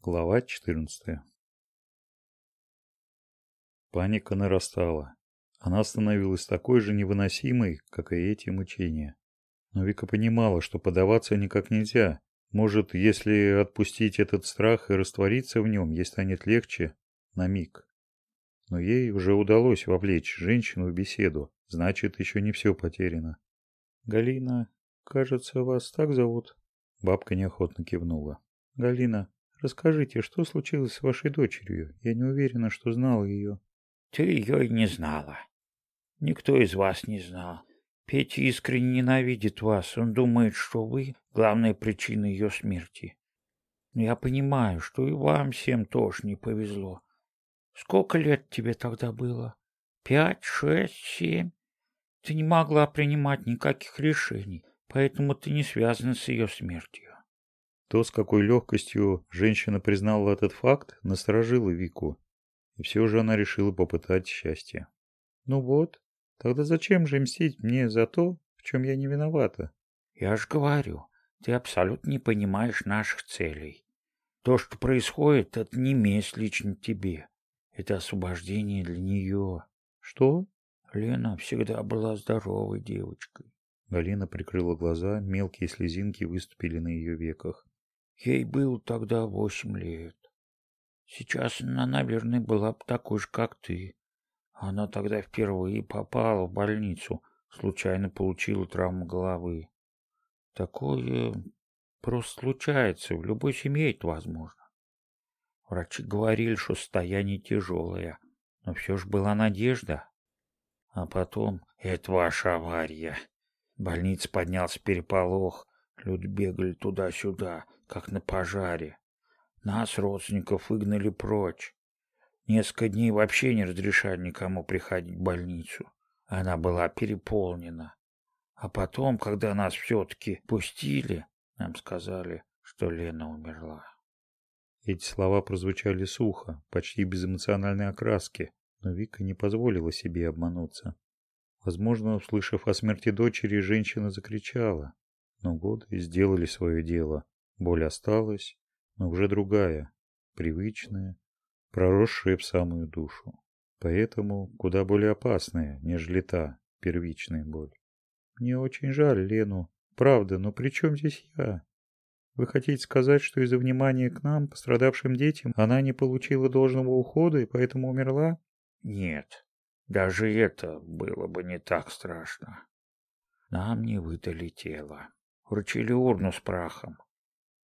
Глава 14. Паника нарастала. Она становилась такой же невыносимой, как и эти мучения. Но Вика понимала, что подаваться никак нельзя. Может, если отпустить этот страх и раствориться в нем, ей станет легче на миг. Но ей уже удалось вовлечь женщину в беседу. Значит, еще не все потеряно. «Галина, кажется, вас так зовут?» Бабка неохотно кивнула. «Галина, расскажите, что случилось с вашей дочерью? Я не уверена, что знала ее». «Ты ее не знала. Никто из вас не знал. Петя искренне ненавидит вас. Он думает, что вы — главная причина ее смерти. Но я понимаю, что и вам всем тоже не повезло. Сколько лет тебе тогда было? Пять, шесть, семь? Ты не могла принимать никаких решений, поэтому ты не связана с ее смертью. То, с какой легкостью женщина признала этот факт, насторожило Вику. И все же она решила попытать счастье. «Ну вот, тогда зачем же мстить мне за то, в чем я не виновата?» «Я же говорю, ты абсолютно не понимаешь наших целей. То, что происходит, это не месть лично тебе. Это освобождение для нее». «Что?» Лена всегда была здоровой девочкой. Галина прикрыла глаза, мелкие слезинки выступили на ее веках. Ей было тогда восемь лет. Сейчас она, наверное, была бы такой же, как ты. Она тогда впервые попала в больницу, случайно получила травму головы. Такое просто случается, в любой семье это возможно. Врачи говорили, что состояние тяжелое, но все же была надежда. А потом, это ваша авария. В больнице поднялся переполох, люди бегали туда-сюда, как на пожаре. Нас, родственников, выгнали прочь. Несколько дней вообще не разрешали никому приходить в больницу. Она была переполнена. А потом, когда нас все-таки пустили, нам сказали, что Лена умерла. Эти слова прозвучали сухо, почти без эмоциональной окраски, но Вика не позволила себе обмануться. Возможно, услышав о смерти дочери, женщина закричала. Но годы сделали свое дело. Боль осталась, но уже другая, привычная, проросшая в самую душу. Поэтому куда более опасная, нежели та первичная боль. Мне очень жаль Лену. Правда, но при чем здесь я? Вы хотите сказать, что из-за внимания к нам, пострадавшим детям, она не получила должного ухода и поэтому умерла? Нет, даже это было бы не так страшно. Нам не выдали тело. Вручили урну с прахом.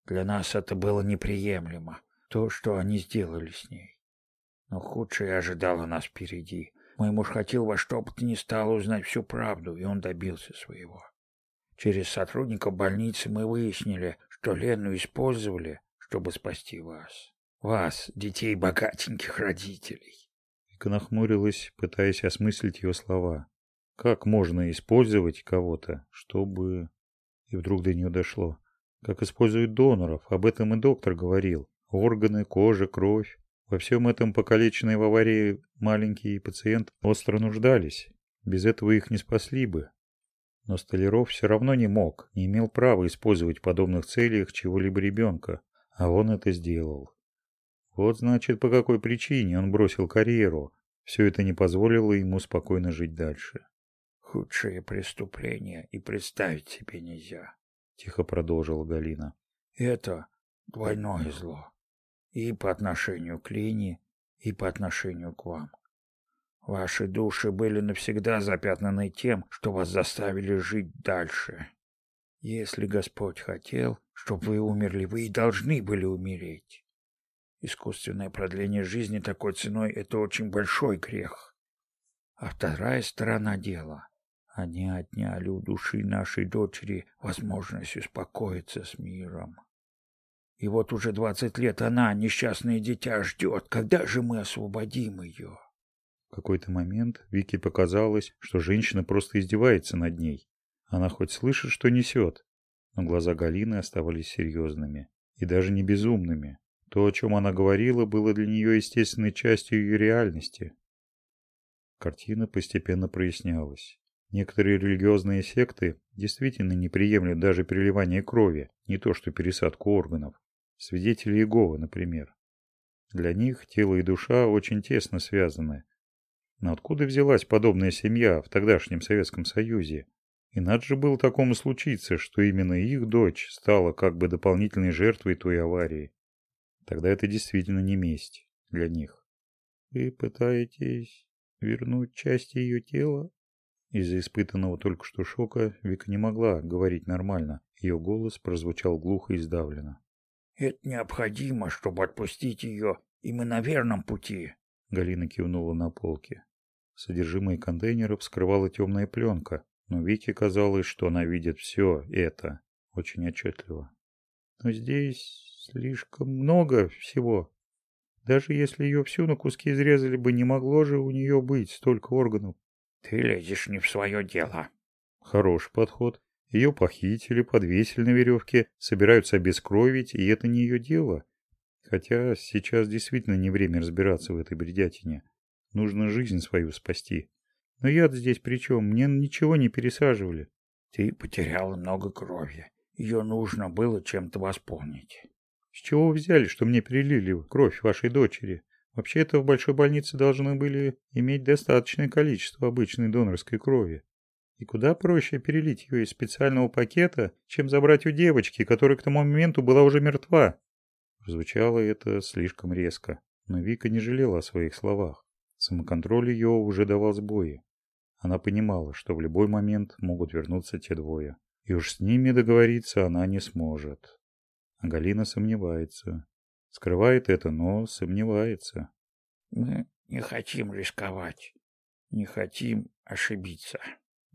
Для нас это было неприемлемо, то, что они сделали с ней. Но худшее ожидало нас впереди. Мой муж хотел во что бы то ни стало узнать всю правду, и он добился своего. Через сотрудников больницы мы выяснили, что Лену использовали, чтобы спасти вас. Вас, детей богатеньких родителей. Вика нахмурилась, пытаясь осмыслить ее слова. Как можно использовать кого-то, чтобы... И вдруг до нее дошло. Как используют доноров, об этом и доктор говорил. Органы, кожа, кровь. Во всем этом покалеченные в аварии маленькие пациенты остро нуждались. Без этого их не спасли бы. Но Столяров все равно не мог, не имел права использовать в подобных целях чего-либо ребенка. А он это сделал. Вот значит, по какой причине он бросил карьеру. Все это не позволило ему спокойно жить дальше. Худшее преступление и представить себе нельзя, тихо продолжила Галина. Это двойное зло. И по отношению к Лине, и по отношению к вам. Ваши души были навсегда запятнаны тем, что вас заставили жить дальше. Если Господь хотел, чтобы вы умерли, вы и должны были умереть. Искусственное продление жизни такой ценой – это очень большой грех. А вторая сторона дела – они отняли у души нашей дочери возможность успокоиться с миром. И вот уже двадцать лет она, несчастное дитя, ждет, когда же мы освободим ее. В какой-то момент Вике показалось, что женщина просто издевается над ней. Она хоть слышит, что несет, но глаза Галины оставались серьезными и даже не безумными. То, о чем она говорила, было для нее естественной частью ее реальности. Картина постепенно прояснялась. Некоторые религиозные секты действительно не приемлют даже переливание крови, не то что пересадку органов. Свидетели Иеговы, например. Для них тело и душа очень тесно связаны. Но откуда взялась подобная семья в тогдашнем Советском Союзе? И надо же было такому случиться, что именно их дочь стала как бы дополнительной жертвой той аварии. Тогда это действительно не месть для них. Вы пытаетесь вернуть части ее тела? Из-за испытанного только что шока Вика не могла говорить нормально. Ее голос прозвучал глухо и сдавленно. «Это необходимо, чтобы отпустить ее, и мы на верном пути», — Галина кивнула на полке. Содержимое контейнеров скрывала темная пленка, но Вике казалось, что она видит все это очень отчетливо. «Но здесь слишком много всего. Даже если ее всю на куски изрезали бы, не могло же у нее быть столько органов. Ты лезешь не в свое дело. Хороший подход. Ее похитили, подвесили на веревке, собираются обескровить, и это не ее дело. Хотя сейчас действительно не время разбираться в этой бредятине. Нужно жизнь свою спасти. Но я здесь при чем? Мне ничего не пересаживали. Ты потеряла много крови. Ее нужно было чем-то восполнить. С чего вы взяли, что мне перелили кровь вашей дочери? Вообще-то в большой больнице должны были иметь достаточное количество обычной донорской крови. И куда проще перелить ее из специального пакета, чем забрать у девочки, которая к тому моменту была уже мертва. Звучало это слишком резко, но Вика не жалела о своих словах. Самоконтроль ее уже давал сбои. Она понимала, что в любой момент могут вернуться те двое. И уж с ними договориться она не сможет. А Галина сомневается. Скрывает это, но сомневается. Мы не хотим рисковать. Не хотим ошибиться.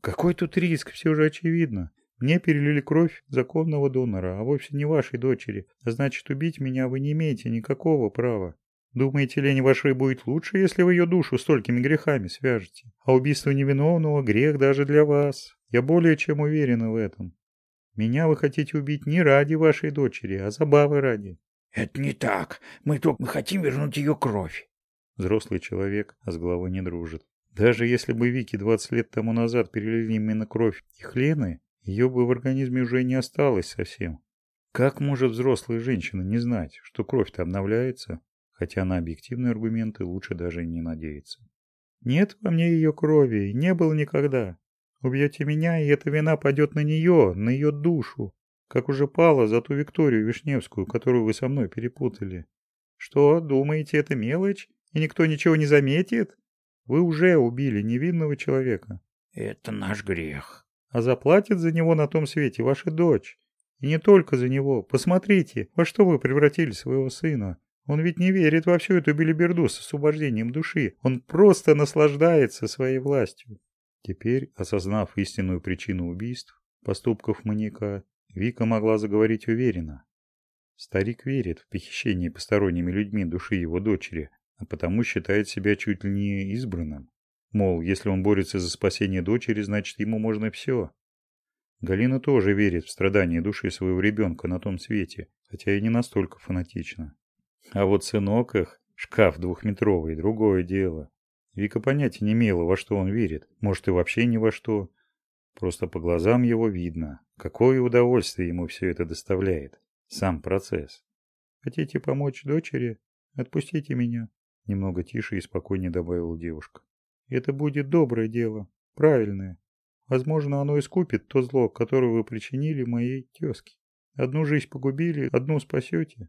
Какой тут риск, все же очевидно. Мне перелили кровь законного донора, а вовсе не вашей дочери. Значит, убить меня вы не имеете никакого права. Думаете, лень вашей будет лучше, если вы ее душу столькими грехами свяжете? А убийство невиновного – грех даже для вас. Я более чем уверена в этом. Меня вы хотите убить не ради вашей дочери, а забавы ради. Это не так. Мы только хотим вернуть ее кровь. Взрослый человек, а с головой не дружит. Даже если бы Вики 20 лет тому назад перелили именно кровь их Лены, ее бы в организме уже не осталось совсем. Как может взрослая женщина не знать, что кровь-то обновляется, хотя на объективные аргументы лучше даже не надеяться? Нет во мне ее крови, не было никогда. Убьете меня, и эта вина пойдет на нее, на ее душу, как уже пала за ту Викторию Вишневскую, которую вы со мной перепутали. Что, думаете, это мелочь, и никто ничего не заметит? Вы уже убили невинного человека. Это наш грех. А заплатит за него на том свете ваша дочь. И не только за него. Посмотрите, во что вы превратили своего сына. Он ведь не верит во всю эту белиберду с освобождением души. Он просто наслаждается своей властью. Теперь, осознав истинную причину убийств, поступков маньяка, Вика могла заговорить уверенно. Старик верит в похищение посторонними людьми души его дочери, а потому считает себя чуть ли не избранным. Мол, если он борется за спасение дочери, значит ему можно все. Галина тоже верит в страдания души своего ребенка на том свете, хотя и не настолько фанатично. А вот сынок их, шкаф двухметровый, другое дело. Вика понятия не имела, во что он верит, может и вообще ни во что. Просто по глазам его видно, какое удовольствие ему все это доставляет. Сам процесс. Хотите помочь дочери? Отпустите меня. Немного тише и спокойнее добавила девушка. Это будет доброе дело, правильное. Возможно, оно искупит то зло, которое вы причинили моей тезке. Одну жизнь погубили, одну спасете.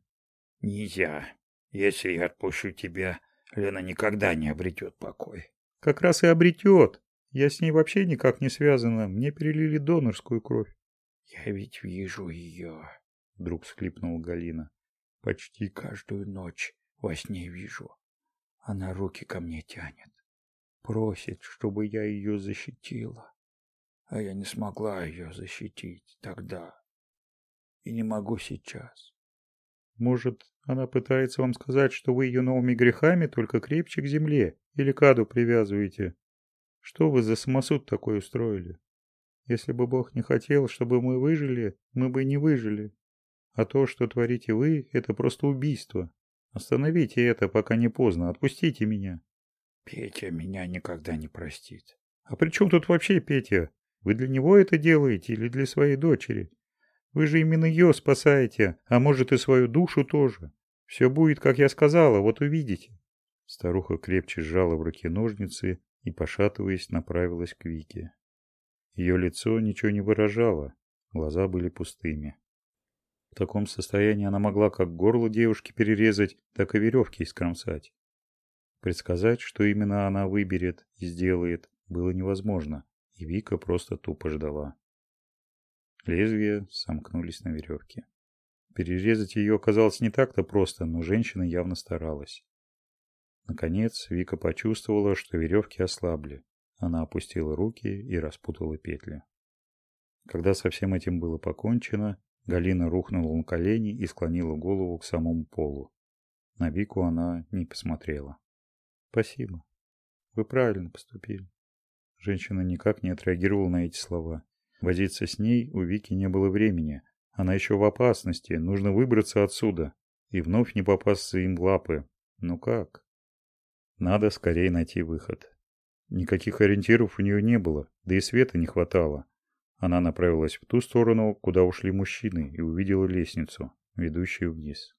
Нельзя. Если я отпущу тебя, Лена никогда не обретет покой. Как раз и обретет. Я с ней вообще никак не связана. Мне перелили донорскую кровь. Я ведь вижу ее, вдруг всхлипнула Галина. Почти каждую ночь во сне вижу. Она руки ко мне тянет. Просит, чтобы я ее защитила. А я не смогла ее защитить тогда. И не могу сейчас. Может, она пытается вам сказать, что вы ее новыми грехами только крепче к земле или к аду привязываете? Что вы за самосуд такой устроили? Если бы Бог не хотел, чтобы мы выжили, мы бы не выжили. А то, что творите вы, это просто убийство. Остановите это, пока не поздно. Отпустите меня. Петя меня никогда не простит. А при чем тут вообще Петя? Вы для него это делаете или для своей дочери? Вы же именно ее спасаете, а может и свою душу тоже. Все будет, как я сказала, вот увидите. Старуха крепче сжала в руке ножницы и, пошатываясь, направилась к Вике. Ее лицо ничего не выражало, глаза были пустыми. В таком состоянии она могла как горло девушки перерезать, так и веревки искромсать. Предсказать, что именно она выберет и сделает, было невозможно, и Вика просто тупо ждала. Лезвия сомкнулись на веревке. Перерезать ее оказалось не так-то просто, но женщина явно старалась. Наконец Вика почувствовала, что веревки ослабли. Она опустила руки и распутала петли. Когда со всем этим было покончено, Галина рухнула на колени и склонила голову к самому полу. На Вику она не посмотрела. «Спасибо. Вы правильно поступили». Женщина никак не отреагировала на эти слова. Возиться с ней у Вики не было времени. Она еще в опасности, нужно выбраться отсюда. И вновь не попасться им в лапы. Ну как? Надо скорее найти выход. Никаких ориентиров у нее не было, да и света не хватало. Она направилась в ту сторону, куда ушли мужчины, и увидела лестницу, ведущую вниз.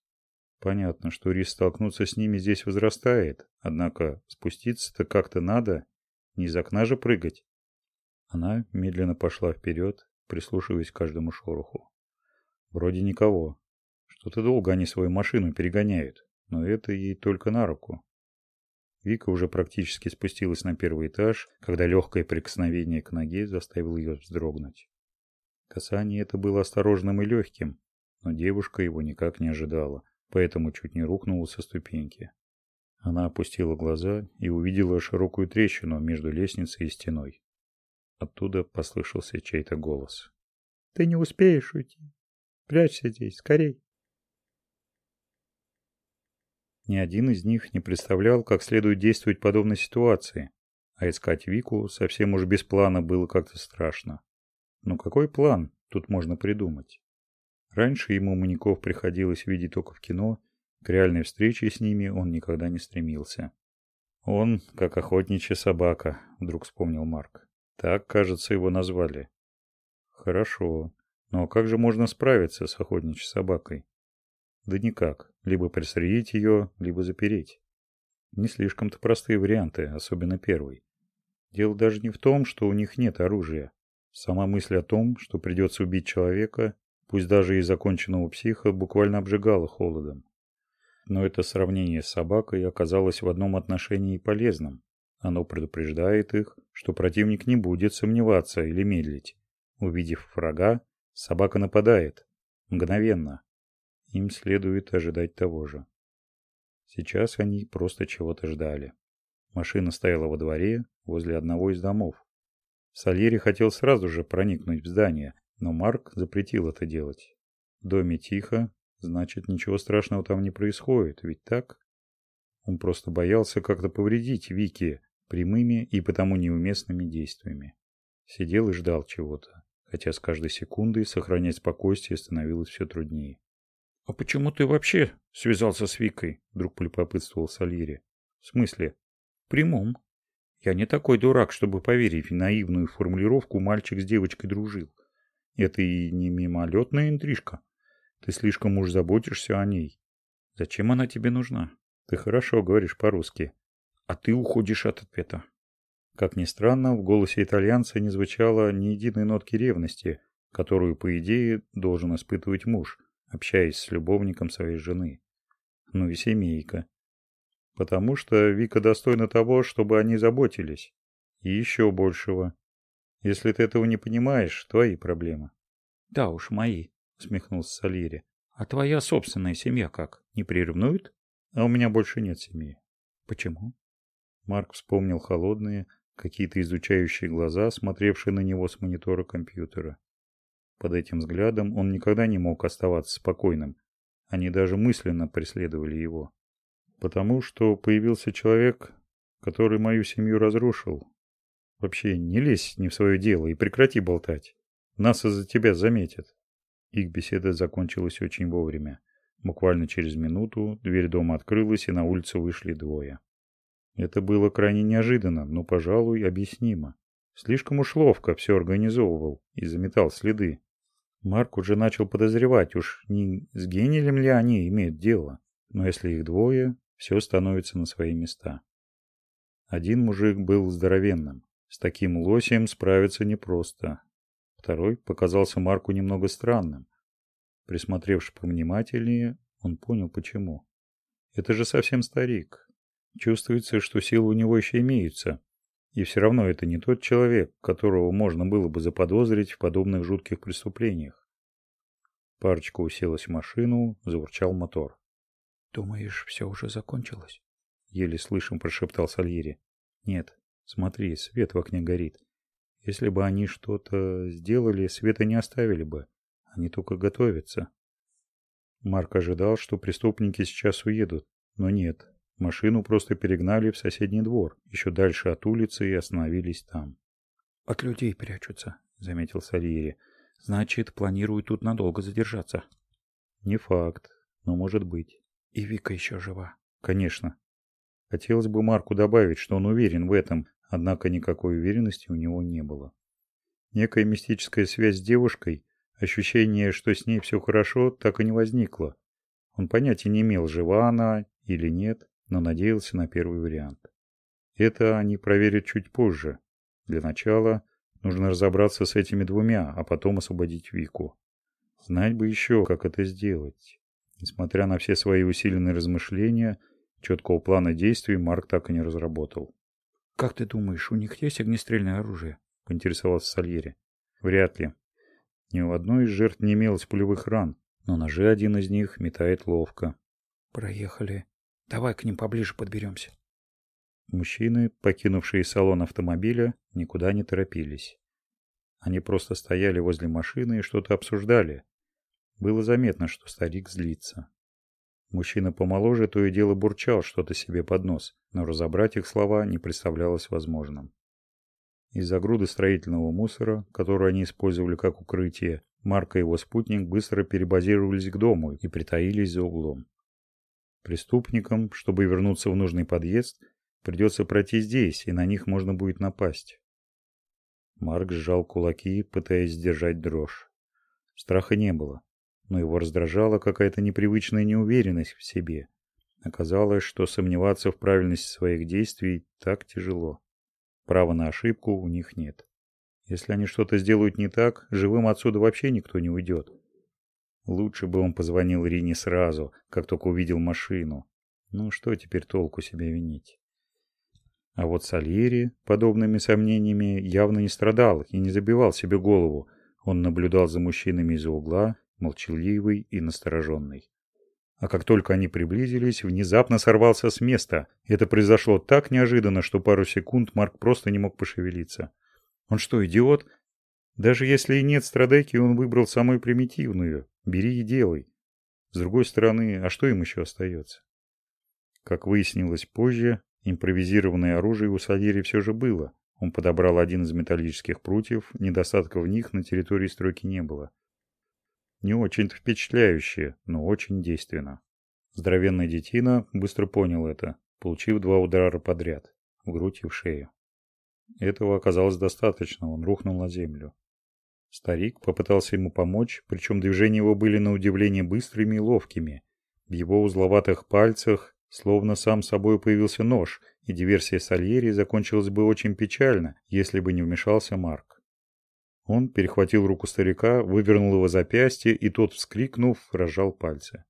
Понятно, что риск столкнуться с ними здесь возрастает, однако спуститься-то как-то надо, не из окна же прыгать. Она медленно пошла вперед, прислушиваясь к каждому шороху. Вроде никого. Что-то долго они свою машину перегоняют, но это ей только на руку. Вика уже практически спустилась на первый этаж, когда легкое прикосновение к ноге заставило ее вздрогнуть. Касание это было осторожным и легким, но девушка его никак не ожидала, поэтому чуть не рухнула со ступеньки. Она опустила глаза и увидела широкую трещину между лестницей и стеной. Оттуда послышался чей-то голос. «Ты не успеешь уйти. Прячься здесь, скорей!» Ни один из них не представлял, как следует действовать в подобной ситуации, а искать Вику совсем уж без плана было как-то страшно. Но какой план тут можно придумать? Раньше ему маньяков приходилось видеть только в кино, к реальной встрече с ними он никогда не стремился. Он, как охотничья собака, вдруг вспомнил Марк. Так, кажется, его назвали. Хорошо. Но как же можно справиться с охотничьей собакой? Да никак. Либо пристрелить ее, либо запереть. Не слишком-то простые варианты, особенно первый. Дело даже не в том, что у них нет оружия. Сама мысль о том, что придется убить человека, пусть даже и законченного психа, буквально обжигала холодом. Но это сравнение с собакой оказалось в одном отношении полезным. Оно предупреждает их, что противник не будет сомневаться или медлить. Увидев врага, собака нападает. Мгновенно. Им следует ожидать того же. Сейчас они просто чего-то ждали. Машина стояла во дворе, возле одного из домов. Сальери хотел сразу же проникнуть в здание, но Марк запретил это делать. В доме тихо, значит, ничего страшного там не происходит, ведь так? Он просто боялся как-то повредить Вики прямыми и потому неуместными действиями. Сидел и ждал чего-то, хотя с каждой секундой сохранять спокойствие становилось все труднее. «А почему ты вообще связался с Викой?» — вдруг полюбопытствовал Сальери. «В смысле?» «Прямом. Я не такой дурак, чтобы поверить в наивную формулировку «мальчик с девочкой дружил». Это и не мимолетная интрижка. Ты слишком уж заботишься о ней. Зачем она тебе нужна? Ты хорошо говоришь по-русски. А ты уходишь от ответа. Как ни странно, в голосе итальянца не звучало ни единой нотки ревности, которую, по идее, должен испытывать муж – общаясь с любовником своей жены. Ну и семейка. Потому что Вика достойна того, чтобы они заботились. И еще большего. Если ты этого не понимаешь, твои проблемы. Да уж, мои, усмехнулся Салири. А твоя собственная семья как? Не приревнует? А у меня больше нет семьи. Почему? Марк вспомнил холодные, какие-то изучающие глаза, смотревшие на него с монитора компьютера. Под этим взглядом он никогда не мог оставаться спокойным. Они даже мысленно преследовали его. Потому что появился человек, который мою семью разрушил. Вообще, не лезь не в свое дело и прекрати болтать. Нас из-за тебя заметят. Их беседа закончилась очень вовремя. Буквально через минуту дверь дома открылась, и на улицу вышли двое. Это было крайне неожиданно, но, пожалуй, объяснимо. Слишком уж ловко все организовывал и заметал следы. Марк уже начал подозревать, уж не с гением ли они имеют дело. Но если их двое, все становится на свои места. Один мужик был здоровенным. С таким лосем справиться непросто. Второй показался Марку немного странным. Присмотревшись повнимательнее, он понял почему. Это же совсем старик. Чувствуется, что силы у него еще имеются. И все равно это не тот человек, которого можно было бы заподозрить в подобных жутких преступлениях. Парочка уселась в машину, заурчал мотор. «Думаешь, все уже закончилось?» Еле слышим прошептал Сальери. «Нет, смотри, свет в окне горит. Если бы они что-то сделали, света не оставили бы. Они только готовятся». Марк ожидал, что преступники сейчас уедут, но нет. Машину просто перегнали в соседний двор, еще дальше от улицы и остановились там. «От людей прячутся», — заметил Сальери. «Значит, планируют тут надолго задержаться». «Не факт, но может быть». «И Вика еще жива?» «Конечно». Хотелось бы Марку добавить, что он уверен в этом, однако никакой уверенности у него не было. Некая мистическая связь с девушкой Ощущение, что с ней все хорошо, так и не возникло. Он понятия не имел, жива она или нет, но надеялся на первый вариант. Это они проверят чуть позже. Для начала нужно разобраться с этими двумя, а потом освободить Вику. Знать бы еще, как это сделать. Несмотря на все свои усиленные размышления, четкого плана действий Марк так и не разработал. «Как ты думаешь, у них есть огнестрельное оружие?» – поинтересовался Сальери. «Вряд ли. Ни у одной из жертв не имелось пулевых ран, но ножи один из них метает ловко. «Проехали. Давай к ним поближе подберемся». Мужчины, покинувшие салон автомобиля, никуда не торопились. Они просто стояли возле машины и что-то обсуждали. Было заметно, что старик злится. Мужчина помоложе то и дело бурчал что-то себе под нос, но разобрать их слова не представлялось возможным. Из-за груды строительного мусора, который они использовали как укрытие, Марк и его спутник быстро перебазировались к дому и притаились за углом. Преступникам, чтобы вернуться в нужный подъезд, придется пройти здесь, и на них можно будет напасть. Марк сжал кулаки, пытаясь сдержать дрожь. Страха не было, но его раздражала какая-то непривычная неуверенность в себе. Оказалось, что сомневаться в правильности своих действий так тяжело. Права на ошибку у них нет. Если они что-то сделают не так, живым отсюда вообще никто не уйдет. Лучше бы он позвонил Рине сразу, как только увидел машину. Ну что теперь толку себя винить? А вот Сальери подобными сомнениями явно не страдал и не забивал себе голову. Он наблюдал за мужчинами из-за угла, молчаливый и настороженный. А как только они приблизились, внезапно сорвался с места. Это произошло так неожиданно, что пару секунд Марк просто не мог пошевелиться. Он что, идиот? Даже если и нет страдайки, он выбрал самую примитивную. Бери и делай. С другой стороны, а что им еще остается? Как выяснилось позже, импровизированное оружие у Садири все же было. Он подобрал один из металлических прутьев, недостатков в них на территории стройки не было. Не очень-то впечатляюще, но очень действенно. Здоровенный детина быстро понял это, получив два удара подряд, в грудь и в шею. Этого оказалось достаточно, он рухнул на землю. Старик попытался ему помочь, причем движения его были на удивление быстрыми и ловкими. В его узловатых пальцах словно сам собой появился нож, и диверсия Сальери закончилась бы очень печально, если бы не вмешался Марк. Он перехватил руку старика, вывернул его запястье, и тот, вскрикнув, разжал пальцы.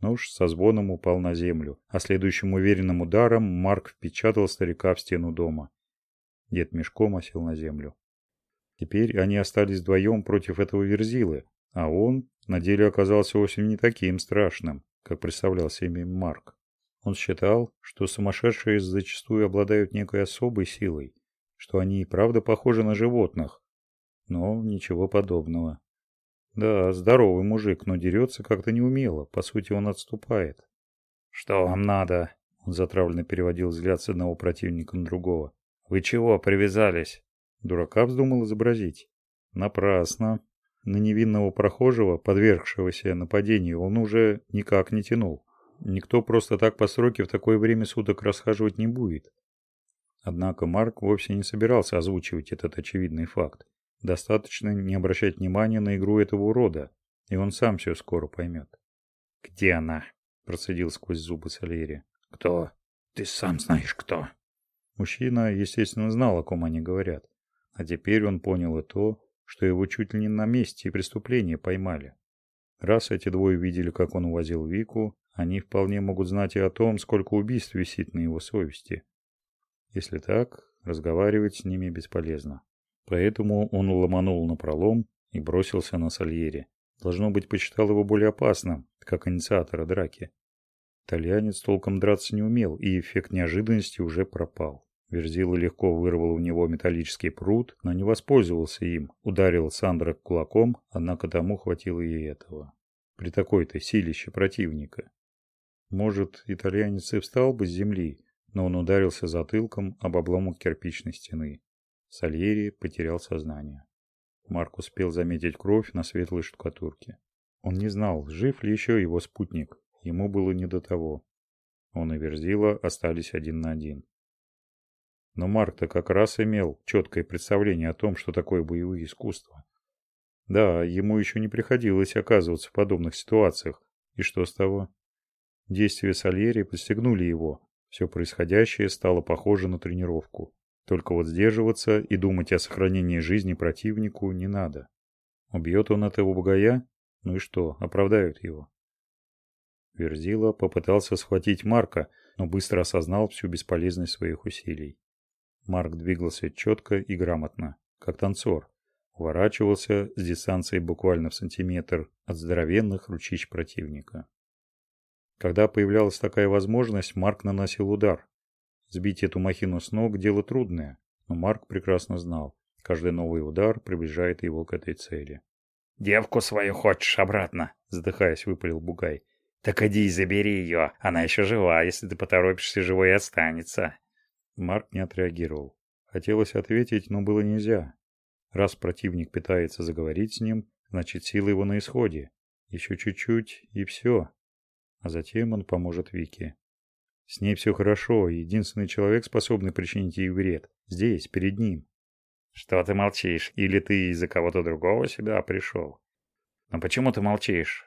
Нож со звоном упал на землю, а следующим уверенным ударом Марк впечатал старика в стену дома. Дед мешком осел на землю. Теперь они остались вдвоем против этого верзилы, а он на деле оказался вовсе не таким страшным, как представлял себе Марк. Он считал, что сумасшедшие зачастую обладают некой особой силой, что они и правда похожи на животных, но ничего подобного. Да, здоровый мужик, но дерется как-то неумело. По сути, он отступает. «Что вам надо?» Он затравленно переводил взгляд с одного противника на другого. «Вы чего привязались?» Дурака вздумал изобразить. Напрасно. На невинного прохожего, подвергшегося нападению, он уже никак не тянул. Никто просто так по сроке в такое время суток расхаживать не будет. Однако Марк вовсе не собирался озвучивать этот очевидный факт. Достаточно не обращать внимания на игру этого урода, и он сам все скоро поймет. «Где она?» – процедил сквозь зубы Сальери. «Кто? Ты сам знаешь, кто». Мужчина, естественно, знал, о ком они говорят. А теперь он понял и то, что его чуть ли не на месте преступления поймали. Раз эти двое видели, как он увозил Вику, они вполне могут знать и о том, сколько убийств висит на его совести. Если так, разговаривать с ними бесполезно. Поэтому он ломанул на пролом и бросился на Сальери. Должно быть, посчитал его более опасным, как инициатора драки. Итальянец толком драться не умел, и эффект неожиданности уже пропал. Верзила легко вырвал у него металлический пруд, но не воспользовался им. Ударил Сандра кулаком, однако тому хватило и этого. При такой-то силище противника. Может, итальянец и встал бы с земли, но он ударился затылком об обломок кирпичной стены. Сальери потерял сознание. Марк успел заметить кровь на светлой штукатурке. Он не знал, жив ли еще его спутник. Ему было не до того. Он и Верзила остались один на один. Но Марк-то как раз имел четкое представление о том, что такое боевые искусства. Да, ему еще не приходилось оказываться в подобных ситуациях. И что с того? Действия Сальери подстегнули его. Все происходящее стало похоже на тренировку. Только вот сдерживаться и думать о сохранении жизни противнику не надо. Убьет он этого бугая? Ну и что, оправдают его. Верзила попытался схватить Марка, но быстро осознал всю бесполезность своих усилий. Марк двигался четко и грамотно, как танцор. Уворачивался с дистанцией буквально в сантиметр от здоровенных ручищ противника. Когда появлялась такая возможность, Марк наносил удар. Сбить эту махину с ног – дело трудное, но Марк прекрасно знал, каждый новый удар приближает его к этой цели. «Девку свою хочешь обратно?» – задыхаясь, выпалил Бугай. «Так иди и забери ее, она еще жива, если ты поторопишься, живой останется». Марк не отреагировал. Хотелось ответить, но было нельзя. Раз противник пытается заговорить с ним, значит сила его на исходе. Еще чуть-чуть и все. А затем он поможет Вике. С ней все хорошо, единственный человек, способный причинить ей вред. Здесь, перед ним. Что ты молчишь? Или ты из-за кого-то другого сюда пришел? Но почему ты молчишь?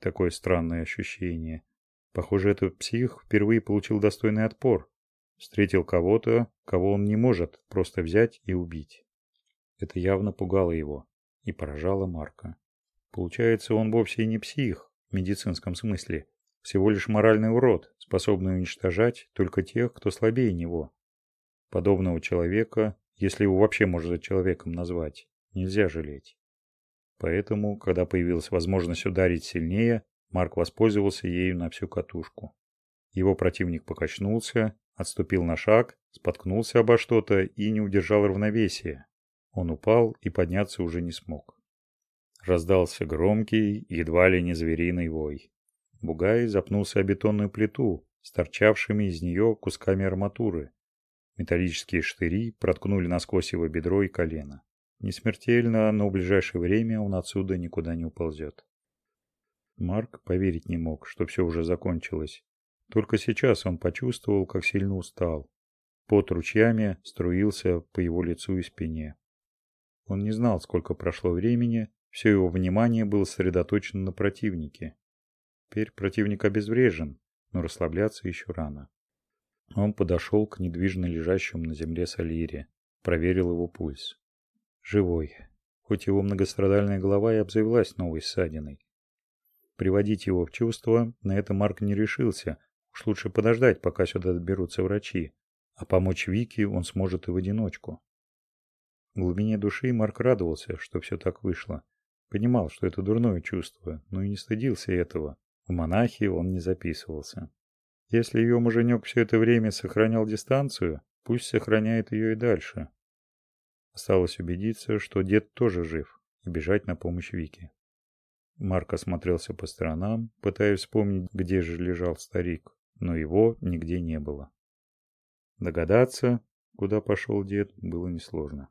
Такое странное ощущение. Похоже, этот псих впервые получил достойный отпор. Встретил кого-то, кого он не может просто взять и убить. Это явно пугало его и поражало Марка. Получается, он вовсе и не псих в медицинском смысле, всего лишь моральный урод, способный уничтожать только тех, кто слабее него. Подобного человека, если его вообще можно человеком назвать, нельзя жалеть. Поэтому, когда появилась возможность ударить сильнее, Марк воспользовался ею на всю катушку. Его противник покачнулся, отступил на шаг, споткнулся обо что-то и не удержал равновесия. Он упал и подняться уже не смог. Раздался громкий, едва ли не звериный вой. Бугай запнулся о бетонную плиту с торчавшими из нее кусками арматуры. Металлические штыри проткнули насквозь его бедро и колено. Не смертельно, но в ближайшее время он отсюда никуда не уползет. Марк поверить не мог, что все уже закончилось. Только сейчас он почувствовал, как сильно устал. Пот ручьями струился по его лицу и спине. Он не знал, сколько прошло времени, все его внимание было сосредоточено на противнике. Теперь противник обезврежен, но расслабляться еще рано. Он подошел к недвижно лежащему на земле Сальере, проверил его пульс. Живой, хоть его многострадальная голова и обзавелась новой ссадиной. Приводить его в чувство на это Марк не решился, Уж лучше подождать, пока сюда доберутся врачи, а помочь Вике он сможет и в одиночку. В глубине души Марк радовался, что все так вышло. Понимал, что это дурное чувство, но и не стыдился этого. В монахи он не записывался. Если ее муженек все это время сохранял дистанцию, пусть сохраняет ее и дальше. Осталось убедиться, что дед тоже жив, и бежать на помощь Вике. Марк осмотрелся по сторонам, пытаясь вспомнить, где же лежал старик но его нигде не было. Догадаться, куда пошел дед, было несложно.